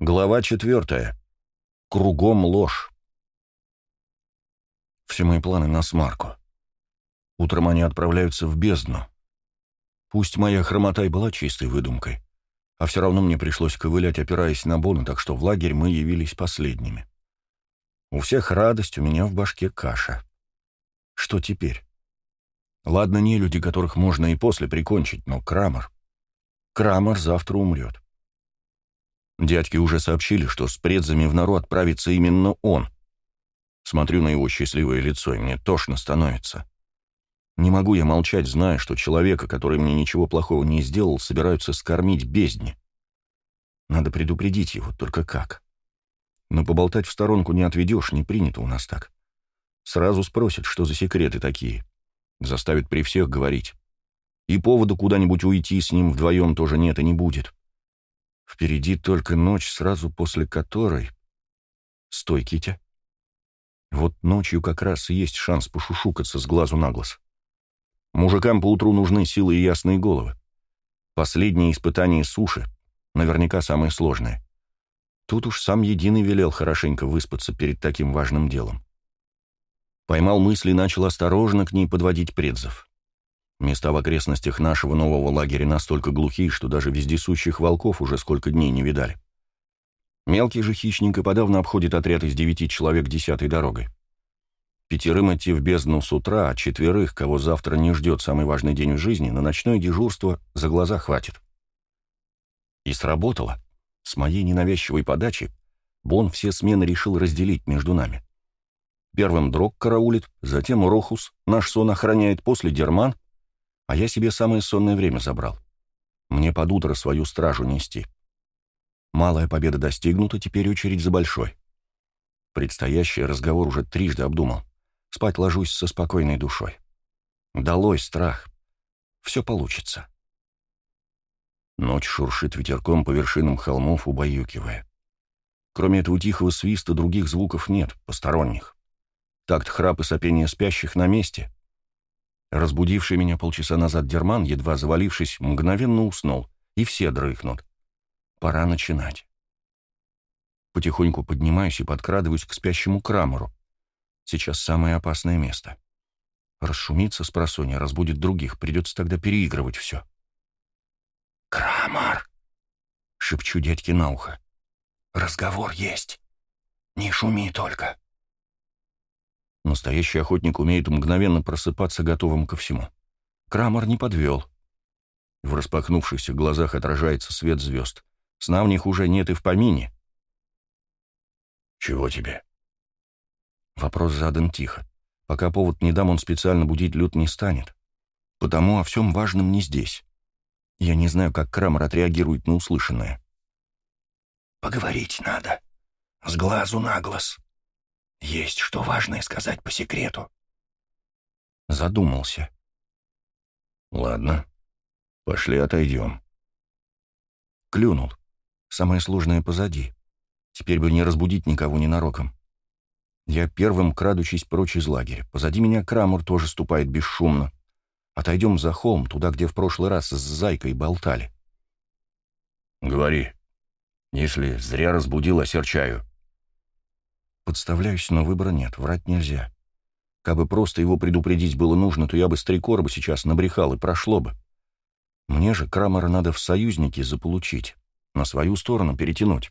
Глава четвертая. Кругом ложь. Все мои планы на смарку. Утром они отправляются в бездну. Пусть моя хромота и была чистой выдумкой, а все равно мне пришлось ковылять, опираясь на бону, так что в лагерь мы явились последними. У всех радость, у меня в башке каша. Что теперь? Ладно, не люди, которых можно и после прикончить, но Крамер... Крамер завтра умрет. Дядьки уже сообщили, что с предзами в нору отправится именно он. Смотрю на его счастливое лицо, и мне тошно становится. Не могу я молчать, зная, что человека, который мне ничего плохого не сделал, собираются скормить бездне. Надо предупредить его, только как? Но поболтать в сторонку не отведешь, не принято у нас так. Сразу спросят, что за секреты такие. Заставят при всех говорить. И повода куда-нибудь уйти с ним вдвоем тоже нет и не будет. Впереди только ночь, сразу после которой... Стой, Китя. Вот ночью как раз и есть шанс пошушукаться с глазу на глаз. Мужикам поутру нужны силы и ясные головы. Последнее испытание суши, наверняка самое сложное. Тут уж сам Единый велел хорошенько выспаться перед таким важным делом. Поймал мысли и начал осторожно к ней подводить предзов. Места в окрестностях нашего нового лагеря настолько глухие, что даже вездесущих волков уже сколько дней не видали. Мелкий же хищник и подавно обходит отряд из девяти человек десятой дорогой. Пятерым идти в бездну с утра, а четверых, кого завтра не ждет самый важный день в жизни, на ночное дежурство за глаза хватит. И сработало. С моей ненавязчивой подачи Бон все смены решил разделить между нами. Первым Дрог караулит, затем Рохус, наш сон охраняет, после Дерман — а я себе самое сонное время забрал. Мне под утро свою стражу нести. Малая победа достигнута, теперь очередь за большой. Предстоящий разговор уже трижды обдумал. Спать ложусь со спокойной душой. Долой страх. Все получится. Ночь шуршит ветерком по вершинам холмов, убаюкивая. Кроме этого тихого свиста других звуков нет, посторонних. Такт храп и сопение спящих на месте, Разбудивший меня полчаса назад Дерман, едва завалившись, мгновенно уснул, и все дрыхнут. Пора начинать. Потихоньку поднимаюсь и подкрадываюсь к спящему Крамеру. Сейчас самое опасное место. Расшумится с просонья, разбудит других, придется тогда переигрывать все. «Крамер!» — шепчу дядьке на ухо. «Разговор есть. Не шуми только». Настоящий охотник умеет мгновенно просыпаться готовым ко всему. Крамер не подвел. В распахнувшихся глазах отражается свет звезд. Сна в них уже нет и в помине. «Чего тебе?» Вопрос задан тихо. Пока повод не дам, он специально будить люд не станет. Потому о всем важном не здесь. Я не знаю, как Крамер отреагирует на услышанное. «Поговорить надо. С глазу на глаз», есть что важное сказать по секрету. Задумался. Ладно, пошли отойдем. Клюнул. Самое сложное позади. Теперь бы не разбудить никого ненароком. Я первым, крадучись прочь из лагеря. Позади меня Крамур тоже ступает бесшумно. Отойдем за холм, туда, где в прошлый раз с Зайкой болтали. Говори. Если зря разбудил, осерчаю. Подставляюсь, но выбора нет, врать нельзя. Кабы просто его предупредить было нужно, то я бы с три короба сейчас набрехал, и прошло бы. Мне же Крамера надо в союзники заполучить, на свою сторону перетянуть.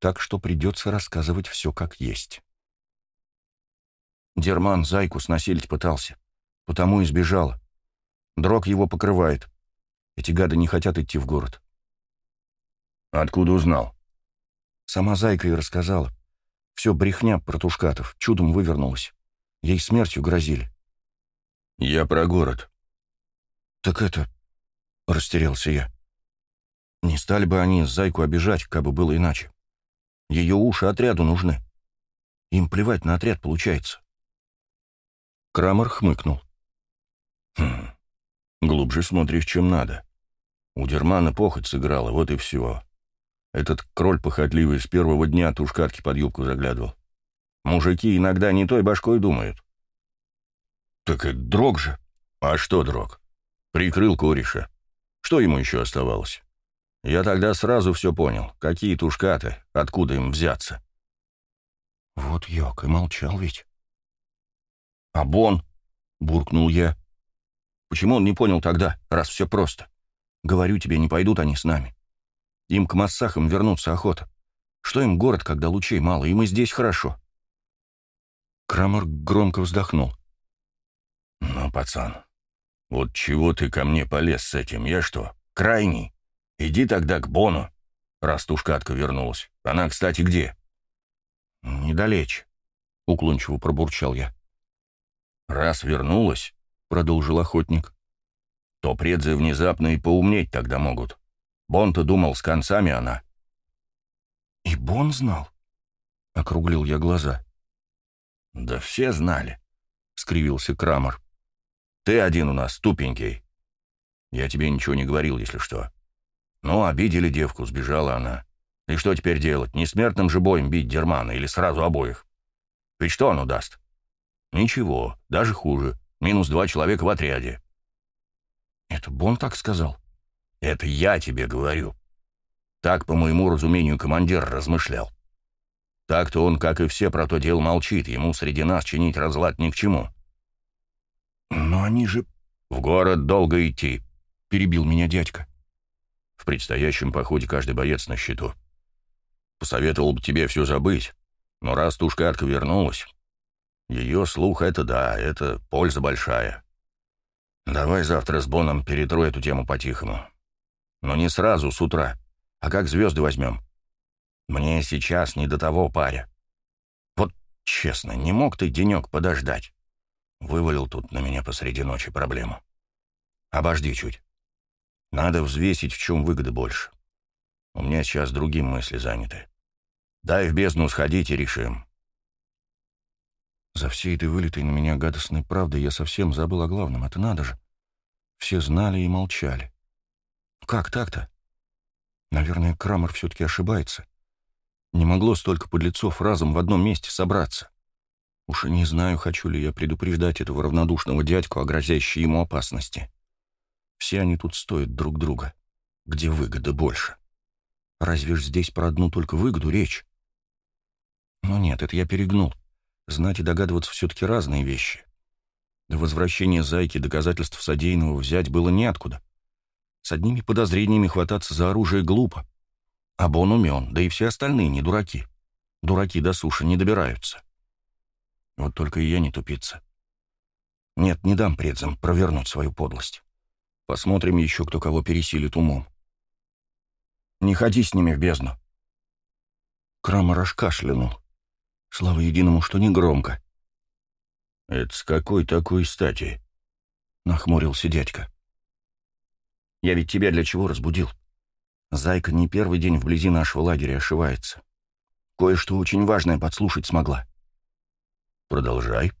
Так что придется рассказывать все как есть. Дерман зайку снасилить пытался, потому и сбежала. Дрог его покрывает. Эти гады не хотят идти в город. Откуда узнал? Сама зайка и рассказала. Все брехня про Тушкатов, чудом вывернулась. Ей смертью грозили. «Я про город». «Так это...» — растерялся я. Не стали бы они зайку обижать, как бы было иначе. Ее уши отряду нужны. Им плевать на отряд, получается. Крамер хмыкнул. «Хм, глубже смотришь, чем надо. У Дермана похоть сыграла, вот и все. Этот кроль похотливый с первого дня тушкатки под юбку заглядывал. Мужики иногда не той башкой думают. Так это дрог же. А что дрог? Прикрыл кореша. Что ему еще оставалось? Я тогда сразу все понял. Какие тушкаты, откуда им взяться. Вот ёк, и молчал ведь. «А Бон?» — буркнул я. «Почему он не понял тогда, раз все просто? Говорю тебе, не пойдут они с нами. Им к массахам вернуться охота. Что им город, когда лучей мало, и мы здесь хорошо?» Крамер громко вздохнул. «Ну, пацан, вот чего ты ко мне полез с этим? Я что, крайний? Иди тогда к Бону, раз тушкатка вернулась. Она, кстати, где?» «Недалече», — уклончиво пробурчал я. «Раз вернулась», — продолжил охотник, — «то предзы внезапно и поумнеть тогда могут. Бон-то думал, с концами она». «И Бон знал?» — округлил я глаза. «Да все знали», — скривился Крамер. «Ты один у нас тупенький. Я тебе ничего не говорил, если что. Ну, обидели девку, сбежала она. И что теперь делать? Несмертным же боем бить Дермана или сразу обоих? Ведь что оно даст? Ничего, даже хуже. Минус два человека в отряде. Это Бон так сказал? Это я тебе говорю. Так, по моему разумению, командир размышлял. Так-то он, как и все, про то дело молчит, ему среди нас чинить разлад ни к чему. Но они же... В город долго идти, перебил меня дядька. В предстоящем походе каждый боец на счету. Посоветовал бы тебе все забыть, но раз тушкатка вернулась, ее слух — это да, это польза большая. Давай завтра с Боном перетрой эту тему по-тихому. Но не сразу, с утра, а как звезды возьмем. Мне сейчас не до того, паря. Вот честно, не мог ты денек подождать. Вывалил тут на меня посреди ночи проблему. Обожди чуть. Надо взвесить, в чем выгода больше. У меня сейчас другим мысли заняты. Дай в бездну сходить и решим. За всей этой вылитой на меня гадостной правдой я совсем забыл о главном. Это надо же. Все знали и молчали. Как так-то? Наверное, Крамер все-таки ошибается. Не могло столько подлецов разом в одном месте собраться. Уж и не знаю, хочу ли я предупреждать этого равнодушного дядьку о грозящей ему опасности. Все они тут стоят друг друга. Где выгода больше? Разве ж здесь про одну только выгоду речь? Но нет, это я перегнул. Знать и догадываться все-таки разные вещи. До возвращения Зайки доказательств содеянного взять было неоткуда. С одними подозрениями хвататься за оружие глупо. А Бон умен, да и все остальные не дураки. Дураки до суши не добираются. Вот только и я не тупица. Нет, не дам предзам провернуть свою подлость. Посмотрим еще, кто кого пересилит умом. Не ходи с ними в бездну. Крамер аж кашлянул. Слава единому, что не громко. «Это с какой такой стати?» — нахмурился дядька. «Я ведь тебя для чего разбудил? Зайка не первый день вблизи нашего лагеря ошивается. Кое-что очень важное подслушать смогла». «Продолжай».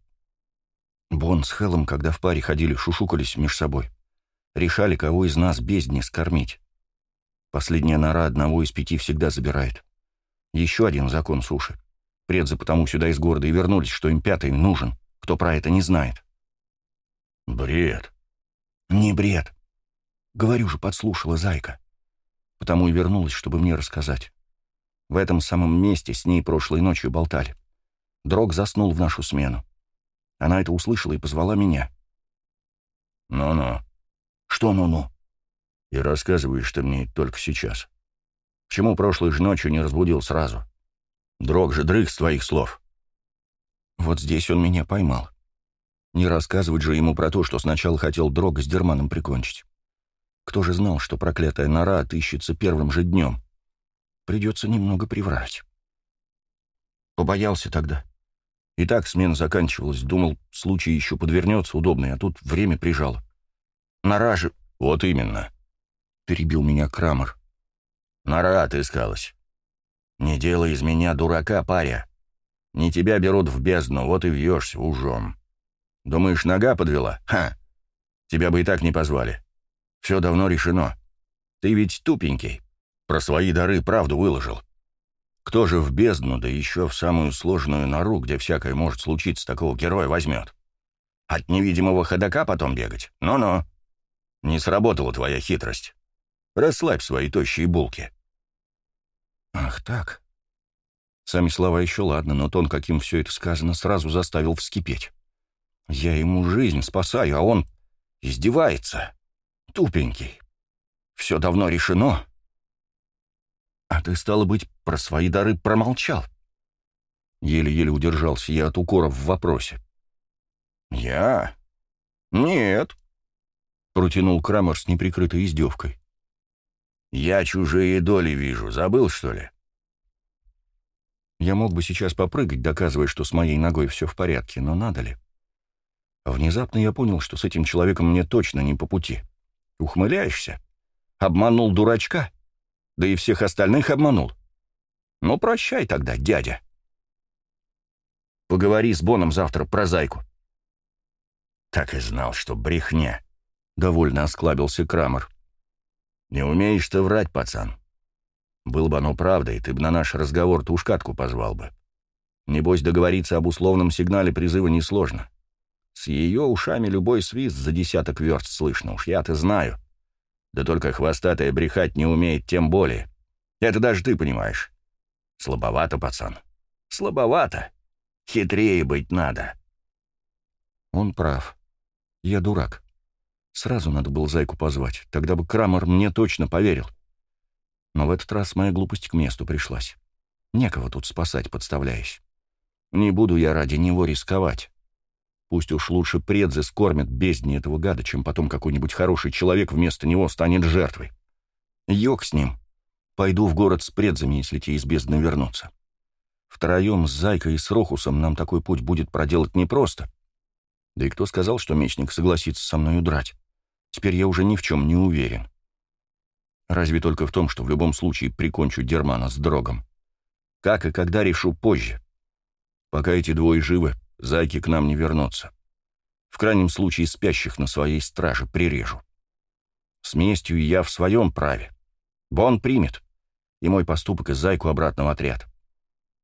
Бон с Хеллом, когда в паре ходили, шушукались меж собой. Решали, кого из нас бездни скормить. Последняя нора одного из пяти всегда забирает. Еще один закон суши. Предзы потому сюда из города и вернулись, что им пятый нужен, кто про это не знает. Бред. Не бред. Говорю же, подслушала зайка. Потому и вернулась, чтобы мне рассказать. В этом самом месте с ней прошлой ночью болтали. Дрог заснул в нашу смену. Она это услышала и позвала меня. «Ну-ну». «Что ну-ну?» «И рассказываешь ты мне только сейчас. Почему прошлой же ночью не разбудил сразу?» Дрог же дрых с твоих слов. Вот здесь он меня поймал. Не рассказывать же ему про то, что сначала хотел Дрога с Дерманом прикончить. Кто же знал, что проклятая нора отыщется первым же днем? Придется немного приврать. Побоялся тогда. И так смена заканчивалась. Думал, случай еще подвернется удобный, а тут время прижало. Нора же... Вот именно. Перебил меня Крамер. Нора отыскалась. Не делай из меня дурака, паря. Не тебя берут в бездну, вот и вьешься ужом. Думаешь, нога подвела? Ха! Тебя бы и так не позвали. Все давно решено. Ты ведь тупенький. Про свои дары правду выложил. Кто же в бездну, да еще в самую сложную нору, где всякое может случиться, такого героя возьмет? От невидимого ходока потом бегать? Ну-ну. Не сработала твоя хитрость. Расслабь свои тощие булки». «Ах так». Сами слова еще ладно, но тон, каким все это сказано, сразу заставил вскипеть. Я ему жизнь спасаю, а он издевается. Тупенький. Все давно решено. А ты, стало быть, про свои дары промолчал. Еле-еле удержался я от укоров в вопросе. «Я? Нет», — протянул Крамер с неприкрытой издевкой. «Я чужие доли вижу. Забыл, что ли?» Я мог бы сейчас попрыгать, доказывая, что с моей ногой все в порядке, но надо ли? Внезапно я понял, что с этим человеком мне точно не по пути. Ухмыляешься? Обманул дурачка? Да и всех остальных обманул. Ну, прощай тогда, дядя. Поговори с Боном завтра про зайку. Так и знал, что брехня. Довольно осклабился Крамер. Не умеешь ты врать, пацан. Был бы оно правдой, ты бы на наш разговор тушкатку позвал бы. Небось, договориться об условном сигнале призыва несложно. С ее ушами любой свист за десяток верст слышно, уж я-то знаю. Да только хвостатая брехать не умеет тем более. Это даже ты понимаешь. Слабовато, пацан. Слабовато. Хитрее быть надо. Он прав. Я дурак. Сразу надо было зайку позвать, тогда бы Крамер мне точно поверил. Но в этот раз моя глупость к месту пришлась. Некого тут спасать, подставляясь. Не буду я ради него рисковать. Пусть уж лучше предзы скормят бездни этого гада, чем потом какой-нибудь хороший человек вместо него станет жертвой. Йог с ним. Пойду в город с предзами, если те из бездны вернутся. Втроем с Зайкой и с Рохусом нам такой путь будет проделать непросто. Да и кто сказал, что мечник согласится со мной удрать? Теперь я уже ни в чем не уверен. Разве только в том, что в любом случае прикончу Дермана с Дрогом. Как и когда решу позже. Пока эти двое живы, зайки к нам не вернутся. В крайнем случае спящих на своей страже прирежу. С местью я в своем праве. Бон примет. И мой поступок из зайку обратно в отряд.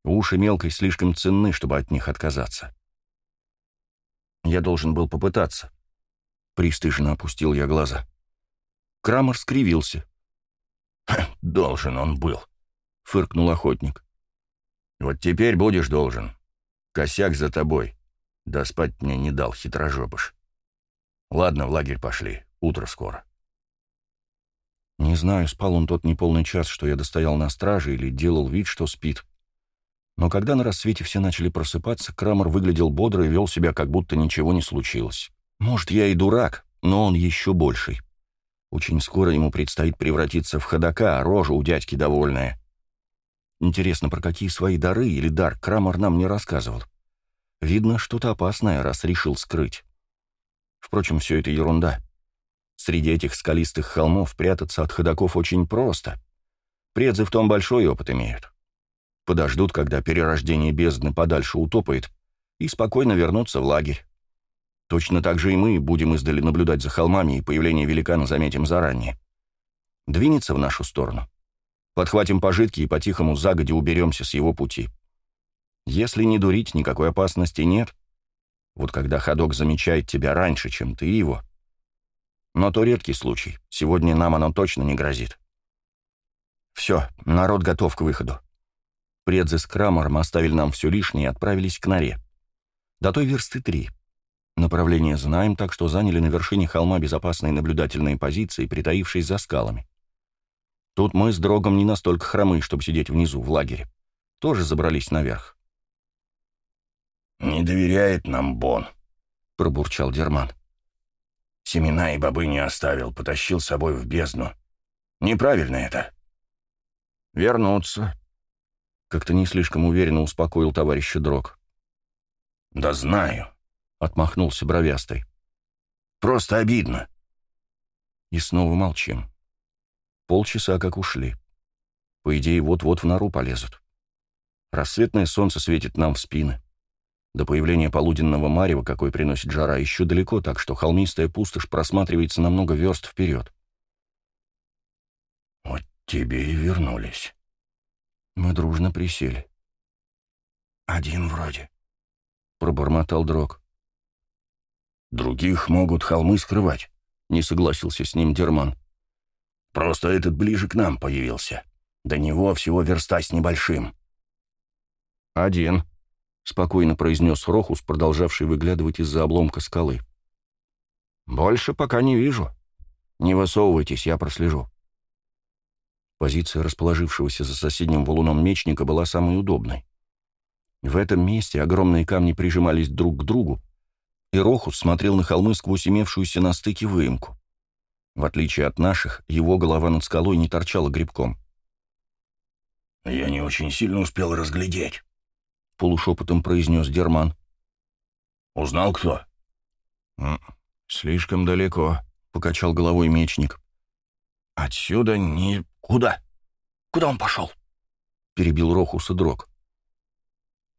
Уши мелкой слишком ценны, чтобы от них отказаться. Я должен был попытаться. Пристыженно опустил я глаза. Крамер скривился. «Должен он был», — фыркнул охотник. «Вот теперь будешь должен. Косяк за тобой. Да спать мне не дал, хитрожопыш. Ладно, в лагерь пошли. Утро скоро. Не знаю, спал он тот неполный час, что я достоял на страже, или делал вид, что спит. Но когда на рассвете все начали просыпаться, Крамер выглядел бодро и вел себя, как будто ничего не случилось. Может, я и дурак, но он еще больший. Очень скоро ему предстоит превратиться в ходока, а рожа у дядьки довольная. Интересно, про какие свои дары или дар Крамер нам не рассказывал. Видно, что-то опасное, раз решил скрыть. Впрочем, все это ерунда. Среди этих скалистых холмов прятаться от ходоков очень просто. Предзы в том большой опыт имеют. Подождут, когда перерождение бездны подальше утопает, и спокойно вернутся в лагерь. Точно так же и мы будем издали наблюдать за холмами, и появление великана заметим заранее. Двинется в нашу сторону. Подхватим пожитки и по-тихому загоди уберемся с его пути. Если не дурить, никакой опасности нет. Вот когда ходок замечает тебя раньше, чем ты его. Но то редкий случай. Сегодня нам оно точно не грозит. Все, народ готов к выходу. Предзы с Крамором оставили нам все лишнее и отправились к норе. До той версты три. Направление знаем, так что заняли на вершине холма безопасные наблюдательные позиции, притаившись за скалами. Тут мы с Дрогом не настолько хромы, чтобы сидеть внизу, в лагере. Тоже забрались наверх. «Не доверяет нам Бон», — пробурчал Дерман. «Семена и бобы не оставил, потащил с собой в бездну. Неправильно это». «Вернуться», — как-то не слишком уверенно успокоил товарища Дрог. «Да знаю», — отмахнулся бровястой. «Просто обидно». И снова молчим. Полчаса как ушли. По идее, вот-вот в нору полезут. Рассветное солнце светит нам в спины. До появления полуденного марева, какой приносит жара, еще далеко, так что холмистая пустошь просматривается на много верст вперед. «Вот тебе и вернулись». Мы дружно присели. «Один вроде», — пробормотал Дрог. «Других могут холмы скрывать», — не согласился с ним Дерман. Просто этот ближе к нам появился. До него всего верста с небольшим». «Один», — спокойно произнес Рохус, продолжавший выглядывать из-за обломка скалы. «Больше пока не вижу. Не высовывайтесь, я прослежу». Позиция расположившегося за соседним валуном мечника была самой удобной. В этом месте огромные камни прижимались друг к другу, и Рохус смотрел на холмы сквозь имевшуюся на стыке выемку. В отличие от наших, его голова над скалой не торчала грибком. «Я не очень сильно успел разглядеть», — полушепотом произнес Дерман. «Узнал кто?» «Слишком далеко», — покачал головой мечник. «Отсюда не... Куда? Куда он пошел?» — перебил Рохуса Дрог.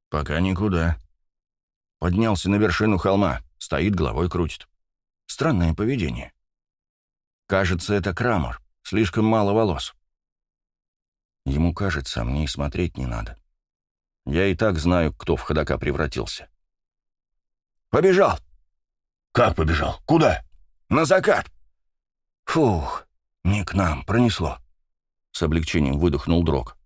«Пока никуда. Поднялся на вершину холма, стоит, головой крутит. Странное поведение. Кажется, это Крамор, слишком мало волос. Ему кажется, а мне и смотреть не надо. Я и так знаю, кто в ходока превратился. «Побежал!» «Как побежал? Куда?» «На закат!» «Фух, не к нам, пронесло!» С облегчением выдохнул Дрог.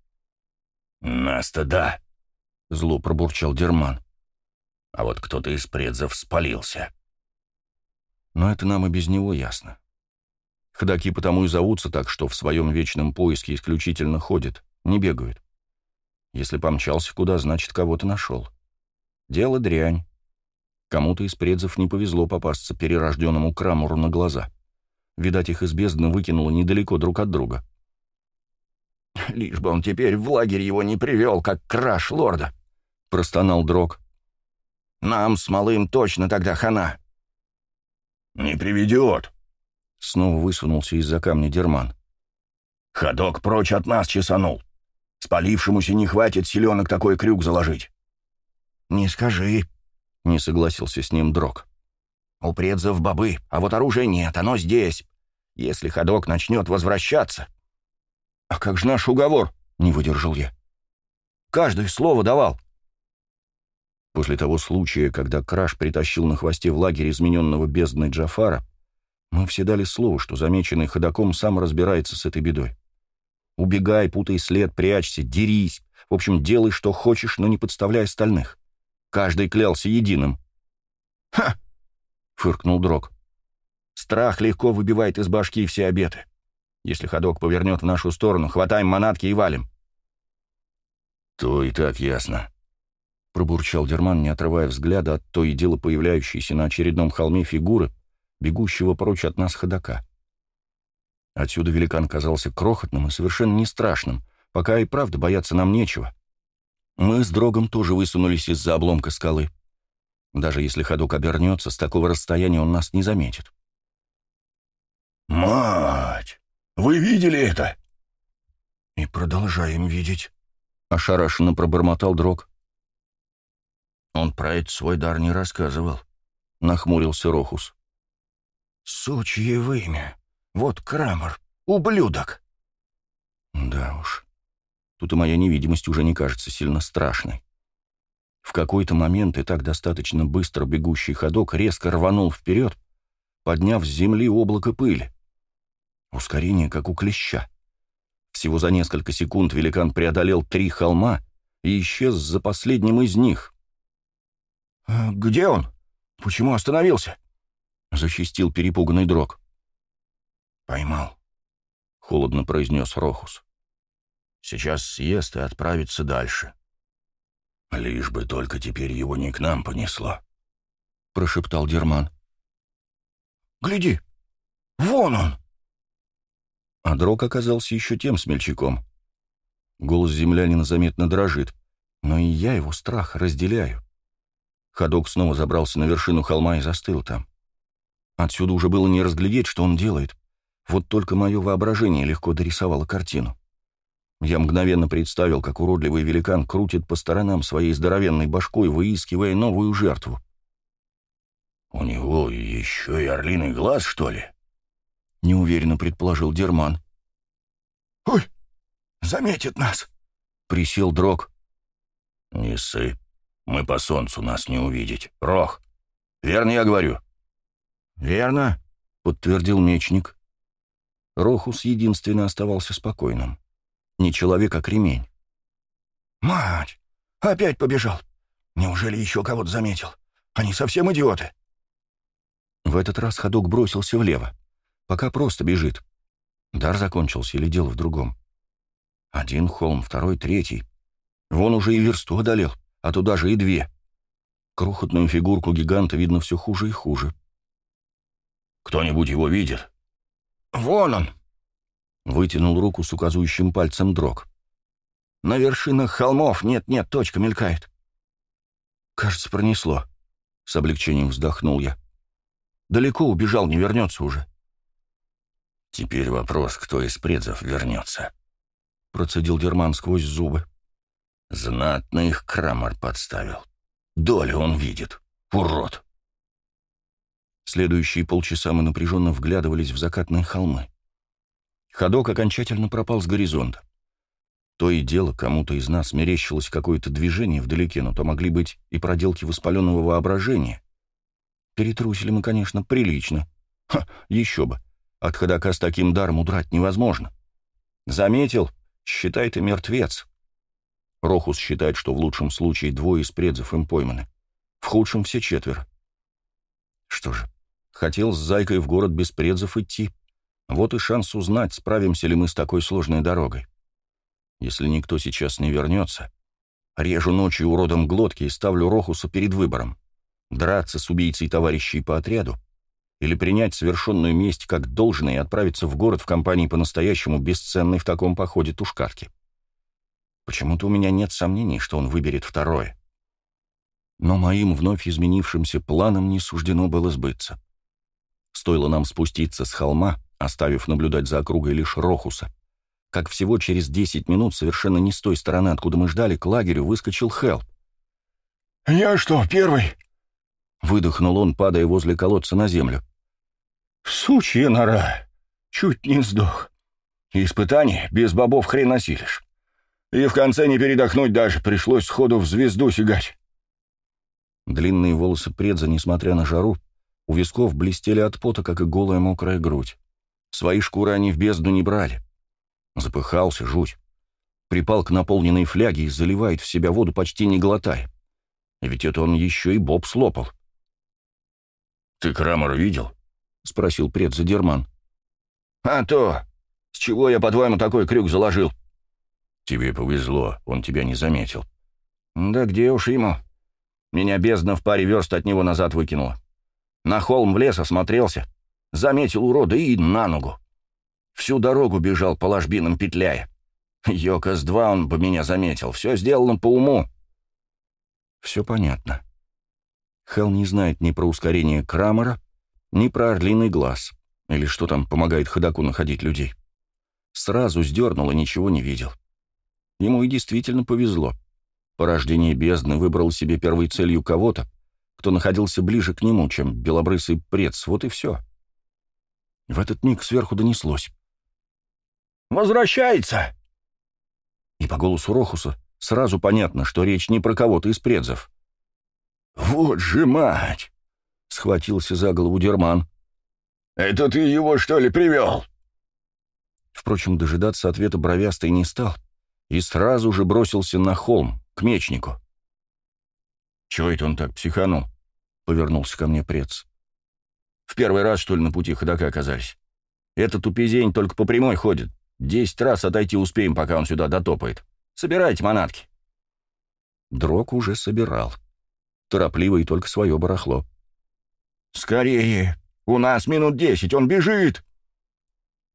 «Нас-то да!» — зло пробурчал Дерман. «А вот кто-то из предзов спалился!» Но это нам и без него ясно. Ходаки потому и зовутся так, что в своем вечном поиске исключительно ходят, не бегают. Если помчался куда, значит, кого-то нашел. Дело дрянь. Кому-то из предзов не повезло попасться перерожденному Крамуру на глаза. Видать, их из бездны выкинуло недалеко друг от друга. «Лишь бы он теперь в лагерь его не привел, как краш лорда!» — простонал Дрог. «Нам с малым точно тогда хана!» «Не приведет!» Снова высунулся из-за камня Дерман. «Ходок прочь от нас чесанул. Спалившемуся не хватит селенок такой крюк заложить». «Не скажи», — не согласился с ним Дрог. «У предзов бобы, а вот оружия нет, оно здесь. Если ходок начнет возвращаться...» «А как же наш уговор?» — не выдержал я. «Каждое слово давал». После того случая, когда Краш притащил на хвосте в лагерь измененного бездны Джафара, мы все дали слово, что замеченный ходаком сам разбирается с этой бедой. Убегай, путай след, прячься, дерись. В общем, делай, что хочешь, но не подставляй остальных. Каждый клялся единым. «Ха!» — фыркнул Дрог. «Страх легко выбивает из башки все обеты. Если ходок повернет в нашу сторону, хватаем манатки и валим». «То и так ясно», — пробурчал Дерман, не отрывая взгляда от то и дело появляющейся на очередном холме фигуры, бегущего прочь от нас ходока. Отсюда великан казался крохотным и совершенно не страшным, пока и правда бояться нам нечего. Мы с Дрогом тоже высунулись из-за обломка скалы. Даже если ходок обернется, с такого расстояния он нас не заметит. «Мать! Вы видели это?» «И продолжаем видеть», — ошарашенно пробормотал Дрог. «Он про это свой дар не рассказывал», — нахмурился Рохус. Сучье вымя. Вот Крамер. Ублюдок. Да уж. Тут и моя невидимость уже не кажется сильно страшной. В какой-то момент и так достаточно быстро бегущий ходок резко рванул вперед, подняв с земли облако пыли. Ускорение, как у клеща. Всего за несколько секунд великан преодолел три холма и исчез за последним из них. «А «Где он? Почему остановился?» — защистил перепуганный дрог. «Поймал», — холодно произнес Рохус. «Сейчас съест и отправится дальше». «Лишь бы только теперь его не к нам понесло», — прошептал Дерман. «Гляди! Вон он!» А дрог оказался еще тем смельчаком. Голос землянина заметно дрожит, но и я его страх разделяю. Ходок снова забрался на вершину холма и застыл там. Отсюда уже было не разглядеть, что он делает. Вот только мое воображение легко дорисовало картину. Я мгновенно представил, как уродливый великан крутит по сторонам своей здоровенной башкой, выискивая новую жертву. «У него еще и орлиный глаз, что ли?» — неуверенно предположил Дерман. «Ой, заметит нас!» — присел Дрог. «Не ссы, мы по солнцу нас не увидеть. Рох, верно я говорю?» «Верно», — подтвердил мечник. Рохус единственно оставался спокойным. Не человек, а кремень. «Мать! Опять побежал! Неужели еще кого-то заметил? Они совсем идиоты!» В этот раз ходок бросился влево. Пока просто бежит. Дар закончился или дело в другом? Один холм, второй, третий. Вон уже и версту одолел, а туда же и две. Крохотную фигурку гиганта видно все хуже и хуже. «Кто-нибудь его видит?» «Вон он!» Вытянул руку с указывающим пальцем дрог. «На вершинах холмов нет-нет, точка мелькает». «Кажется, пронесло». С облегчением вздохнул я. «Далеко убежал, не вернется уже». «Теперь вопрос, кто из предзов вернется», — процедил Дерман сквозь зубы. «Знатно их Крамар подставил. Долю он видит. Урод!» Следующие полчаса мы напряженно вглядывались в закатные холмы. Ходок окончательно пропал с горизонта. То и дело, кому-то из нас мерещилось какое-то движение вдалеке, но то могли быть и проделки воспаленного воображения. Перетрусили мы, конечно, прилично. Ха, еще бы. От ходока с таким даром удрать невозможно. Заметил, считай ты мертвец. Рохус считает, что в лучшем случае двое из предзов им пойманы. В худшем все четверо. Что же, хотел с Зайкой в город без предзов идти. Вот и шанс узнать, справимся ли мы с такой сложной дорогой. Если никто сейчас не вернется, режу ночью уродом глотки и ставлю Рохуса перед выбором. Драться с убийцей товарищей по отряду или принять совершенную месть как должное и отправиться в город в компании по-настоящему бесценной в таком походе тушкарки. Почему-то у меня нет сомнений, что он выберет второе. Но моим вновь изменившимся планам не суждено было сбыться. Стоило нам спуститься с холма, оставив наблюдать за округой лишь Рохуса, как всего через десять минут, совершенно не с той стороны, откуда мы ждали, к лагерю выскочил Хелп. «Я что, первый?» Выдохнул он, падая возле колодца на землю. «Сучья нора! Чуть не сдох. Испытание без бобов хрен осилишь. И в конце не передохнуть даже, пришлось сходу в звезду сигать». Длинные волосы предза, несмотря на жару, у висков блестели от пота, как и голая мокрая грудь. Свои шкуры они в бездну не брали. Запыхался, жуть. Припал к наполненной фляге и заливает в себя воду, почти не глотая. Ведь это он еще и боб слопал. «Ты Крамера видел?» — спросил предзадерман. «А то! С чего я, по-твоему, такой крюк заложил?» «Тебе повезло, он тебя не заметил». «Да где уж ему? Меня бездна в паре верст от него назад выкинула. На холм в лес осмотрелся, заметил урода и на ногу. Всю дорогу бежал по ложбинам петляя. Йокос-2 он бы меня заметил, все сделано по уму». «Все понятно. Хелл не знает ни про ускорение Крамера, ни про орлиный глаз, или что там помогает ходаку находить людей. Сразу сдернул и ничего не видел. Ему и действительно повезло. Порождение бездны выбрал себе первой целью кого-то, кто находился ближе к нему, чем белобрысый прец, вот и все. В этот миг сверху донеслось. «Возвращается!» И по голосу Рохуса сразу понятно, что речь не про кого-то из предзов. «Вот же мать!» — схватился за голову Дерман. «Это ты его, что ли, привел?» Впрочем, дожидаться ответа бровястый не стал и сразу же бросился на холм, к мечнику. «Чего это он так психанул?» — повернулся ко мне прец. «В первый раз, что ли, на пути ходока оказались? Этот тупизень только по прямой ходит. Десять раз отойти успеем, пока он сюда дотопает. Собирайте манатки». Дрог уже собирал. Торопливо и только свое барахло. «Скорее! У нас минут десять, он бежит!»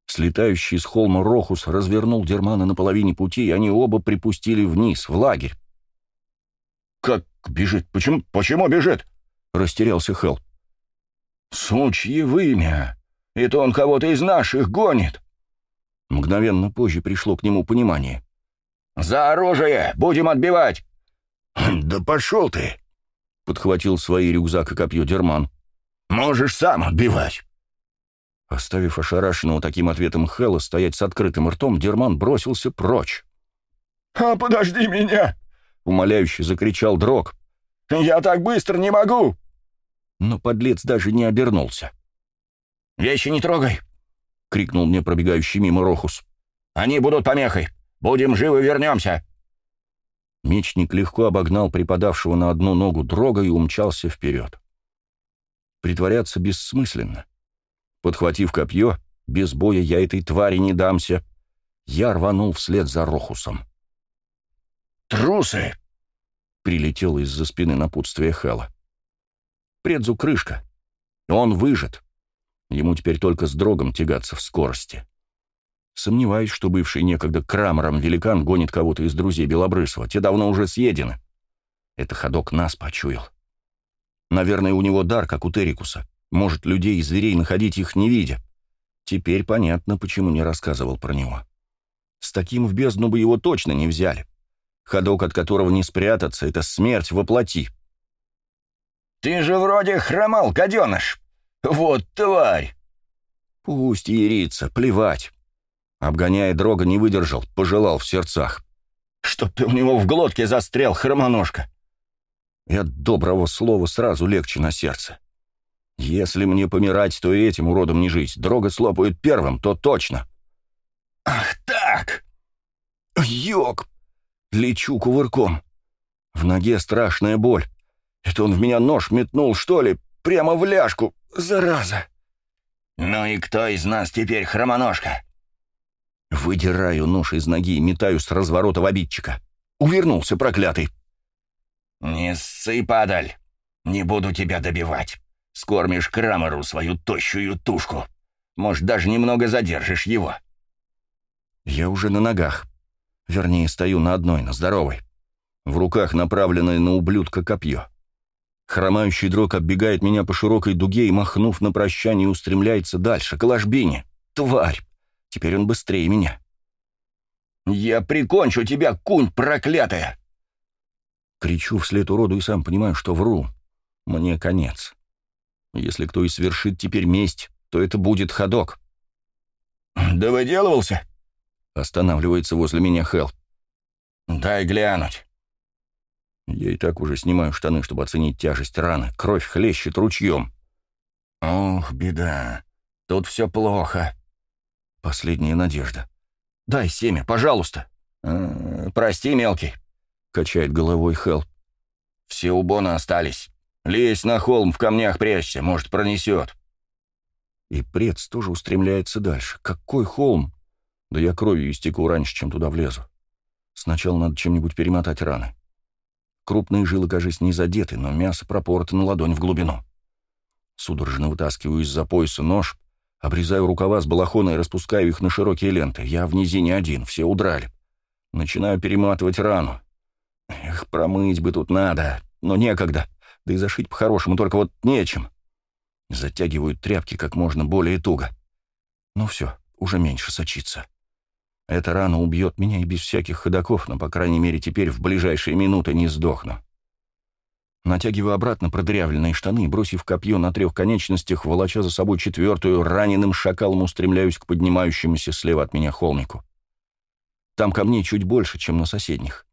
Слетающий с холма Рохус развернул Дермана на половине пути, и они оба припустили вниз, в лагерь. «Как бежит? Почему, почему бежит?» — растерялся Хелл. «Сучье вымя! Это он кого-то из наших гонит!» Мгновенно позже пришло к нему понимание. «За оружие! Будем отбивать!» «Да пошел ты!» — подхватил свои рюкзак и копье Дерман. «Можешь сам отбивать!» Оставив ошарашенного таким ответом Хэлла стоять с открытым ртом, Дерман бросился прочь. «А подожди меня!» — умоляюще закричал Дрог. «Я так быстро не могу!» Но подлец даже не обернулся. «Вещи не трогай!» — крикнул мне пробегающий мимо Рохус. «Они будут помехой! Будем живы, вернемся!» Мечник легко обогнал припадавшего на одну ногу дрога и умчался вперед. Притворяться бессмысленно. Подхватив копье, без боя я этой твари не дамся, я рванул вслед за Рохусом. «Трусы!» — прилетело из-за спины напутствие Хэла. Предзу крышка. Он выжит. Ему теперь только с дрогом тягаться в скорости. Сомневаюсь, что бывший некогда крамером великан гонит кого-то из друзей Белобрысова. Те давно уже съедены. Это ходок нас почуял. Наверное, у него дар, как у Терикуса. Может людей и зверей находить их не видя. Теперь понятно, почему не рассказывал про него. С таким в бездну бы его точно не взяли. Ходок, от которого не спрятаться, — это смерть воплоти. «Ты же вроде хромал, гаденыш! Вот тварь!» Пусть ерится, плевать. Обгоняя дрога, не выдержал, пожелал в сердцах. «Чтоб ты у него в глотке застрял, хромоножка!» И от доброго слова сразу легче на сердце. Если мне помирать, то и этим уродом не жить. Дрога слопают первым, то точно. «Ах так!» «Йок!» Лечу кувырком. В ноге страшная боль. Это он в меня нож метнул, что ли? Прямо в ляжку. Зараза!» «Ну и кто из нас теперь хромоножка?» Выдираю нож из ноги и метаю с разворота в обидчика. Увернулся, проклятый. «Не ссы, падаль. Не буду тебя добивать. Скормишь Крамеру свою тощую тушку. Может, даже немного задержишь его». Я уже на ногах. Вернее, стою на одной, на здоровой. В руках направленное на ублюдка копье. Хромающий дрог оббегает меня по широкой дуге и, махнув на прощание, устремляется дальше, к ложбине. Тварь! Теперь он быстрее меня. «Я прикончу тебя, кунь проклятая!» Кричу вслед уроду и сам понимаю, что вру. Мне конец. Если кто и свершит теперь месть, то это будет ходок. «Да выделывался?» Останавливается возле меня Хелл. «Дай глянуть». Я и так уже снимаю штаны, чтобы оценить тяжесть раны. Кровь хлещет ручьем. «Ох, беда. Тут все плохо». Последняя надежда. «Дай семя, пожалуйста». «Э, «Прости, мелкий», — качает головой Хелл. «Все у Бона остались. Лезь на холм, в камнях прячься, может, пронесет». И прец тоже устремляется дальше. Какой холм? Да я кровью истеку раньше, чем туда влезу. Сначала надо чем-нибудь перемотать раны. Крупные жилы, кажется, не задеты, но мясо пропорото на ладонь в глубину. Судорожно вытаскиваю из-за пояса нож, обрезаю рукава с балахона и распускаю их на широкие ленты. Я в низине один, все удрали. Начинаю перематывать рану. Эх, промыть бы тут надо, но некогда. Да и зашить по-хорошему, только вот нечем. Затягивают тряпки как можно более туго. Ну все, уже меньше сочится. Эта рана убьет меня и без всяких ходоков, но, по крайней мере, теперь в ближайшие минуты не сдохну. Натягиваю обратно продырявленные штаны бросив копье на трех конечностях, волоча за собой четвертую, раненым шакалом устремляюсь к поднимающемуся слева от меня холмику. Там камней чуть больше, чем на соседних.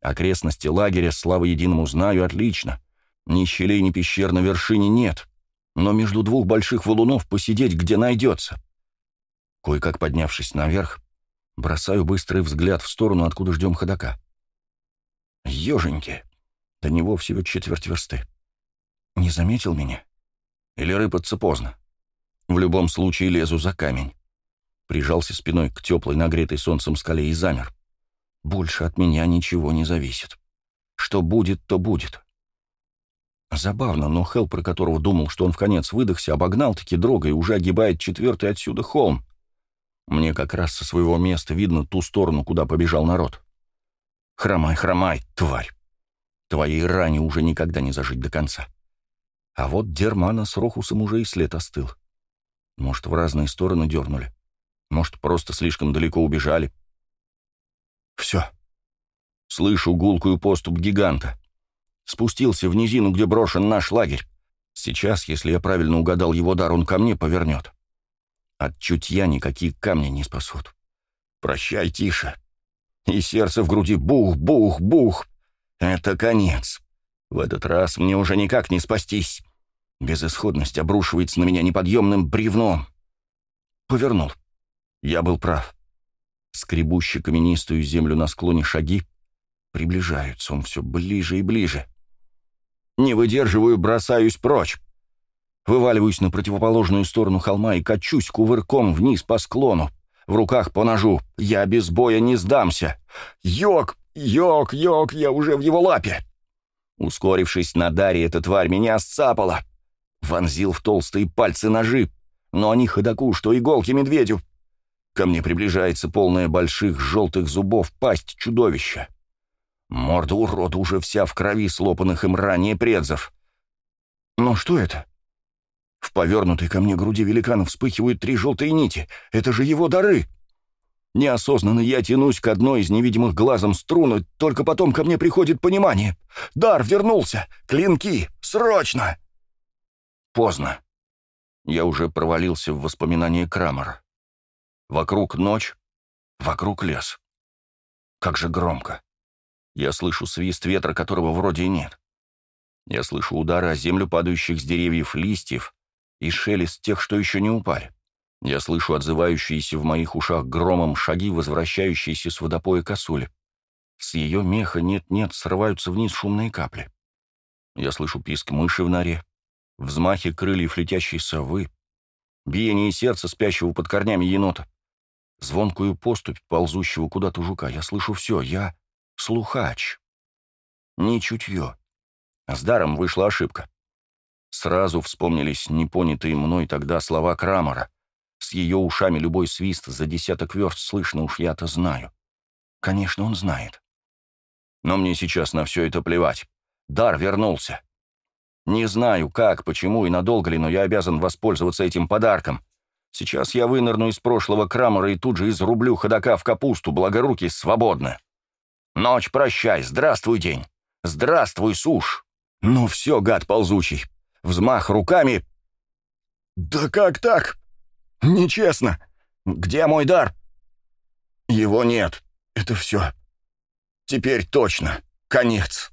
Окрестности лагеря, слава единому, знаю отлично. Ни щелей, ни пещер на вершине нет. Но между двух больших валунов посидеть где найдется. Кое-как поднявшись наверх, бросаю быстрый взгляд в сторону, откуда ждем ходока. Еженьки. До него всего четверть версты. Не заметил меня? Или рыпаться поздно? В любом случае лезу за камень. Прижался спиной к теплой, нагретой солнцем скале и замер. Больше от меня ничего не зависит. Что будет, то будет. Забавно, но Хелл, про которого думал, что он в конец выдохся, обогнал-таки дрога и уже огибает четвертый отсюда холм. Мне как раз со своего места видно ту сторону, куда побежал народ. Хромай, хромай, тварь. Твоей ране уже никогда не зажить до конца. А вот Дермана с Рохусом уже и след остыл. Может, в разные стороны дернули. Может, просто слишком далеко убежали. Все. Слышу гулкую поступ гиганта. Спустился в низину, где брошен наш лагерь. Сейчас, если я правильно угадал его дар, он ко мне повернет. От чутья никакие камни не спасут. Прощай, тише. И сердце в груди бух-бух-бух. Это конец. В этот раз мне уже никак не спастись. Безысходность обрушивается на меня неподъемным бревном. Повернул. Я был прав. Скребущие каменистую землю на склоне шаги приближаются, он все ближе и ближе. Не выдерживаю, бросаюсь прочь. Вываливаюсь на противоположную сторону холма и качусь кувырком вниз по склону. В руках по ножу. Я без боя не сдамся. Йог, йог, йог, я уже в его лапе. Ускорившись на даре, эта тварь меня сцапала. Вонзил в толстые пальцы ножи. Но они ходаку, что иголки медведю. Ко мне приближается полная больших желтых зубов пасть чудовища. Морда урода уже вся в крови слопанных им ранее предзов. Но что это? В повернутой ко мне груди великана вспыхивают три желтые нити. Это же его дары. Неосознанно я тянусь к одной из невидимых глазом струн, только потом ко мне приходит понимание. Дар вернулся! Клинки! Срочно! Поздно. Я уже провалился в воспоминания Крамера. Вокруг ночь, вокруг лес. Как же громко. Я слышу свист ветра, которого вроде и нет. Я слышу удары о землю падающих с деревьев листьев, и шелест тех, что еще не упали. Я слышу отзывающиеся в моих ушах громом шаги, возвращающиеся с водопоя косули. С ее меха нет-нет срываются вниз шумные капли. Я слышу писк мыши в норе, взмахи крыльев летящей совы, биение сердца спящего под корнями енота, звонкую поступь ползущего куда-то жука. Я слышу все, я слухач. Не чутье. С даром вышла ошибка. Сразу вспомнились непонятые мной тогда слова Крамера. С ее ушами любой свист за десяток верст слышно уж я-то знаю. Конечно, он знает. Но мне сейчас на все это плевать. Дар вернулся. Не знаю, как, почему и надолго ли, но я обязан воспользоваться этим подарком. Сейчас я вынырну из прошлого Крамера и тут же изрублю ходока в капусту, благоруки свободны. Ночь прощай, здравствуй, день. Здравствуй, суш. Ну все, гад ползучий, взмах руками. «Да как так? Нечестно! Где мой дар?» «Его нет. Это все. Теперь точно. Конец».